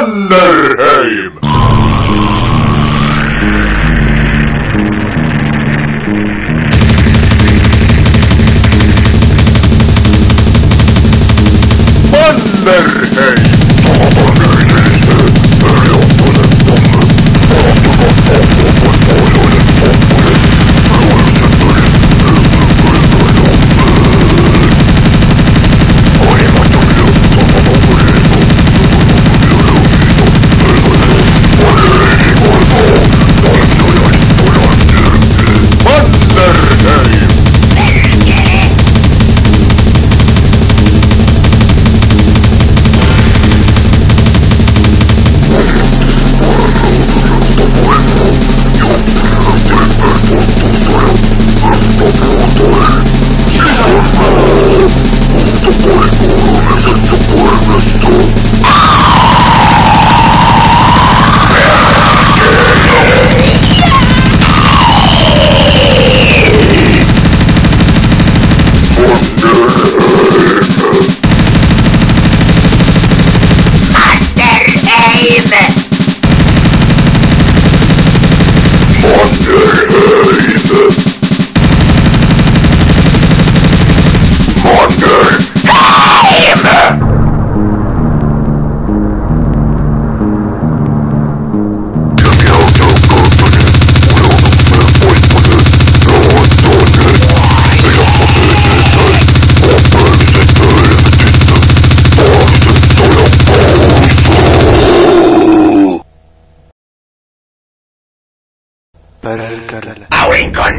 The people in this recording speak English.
Mannerheim. Mannerheim. para el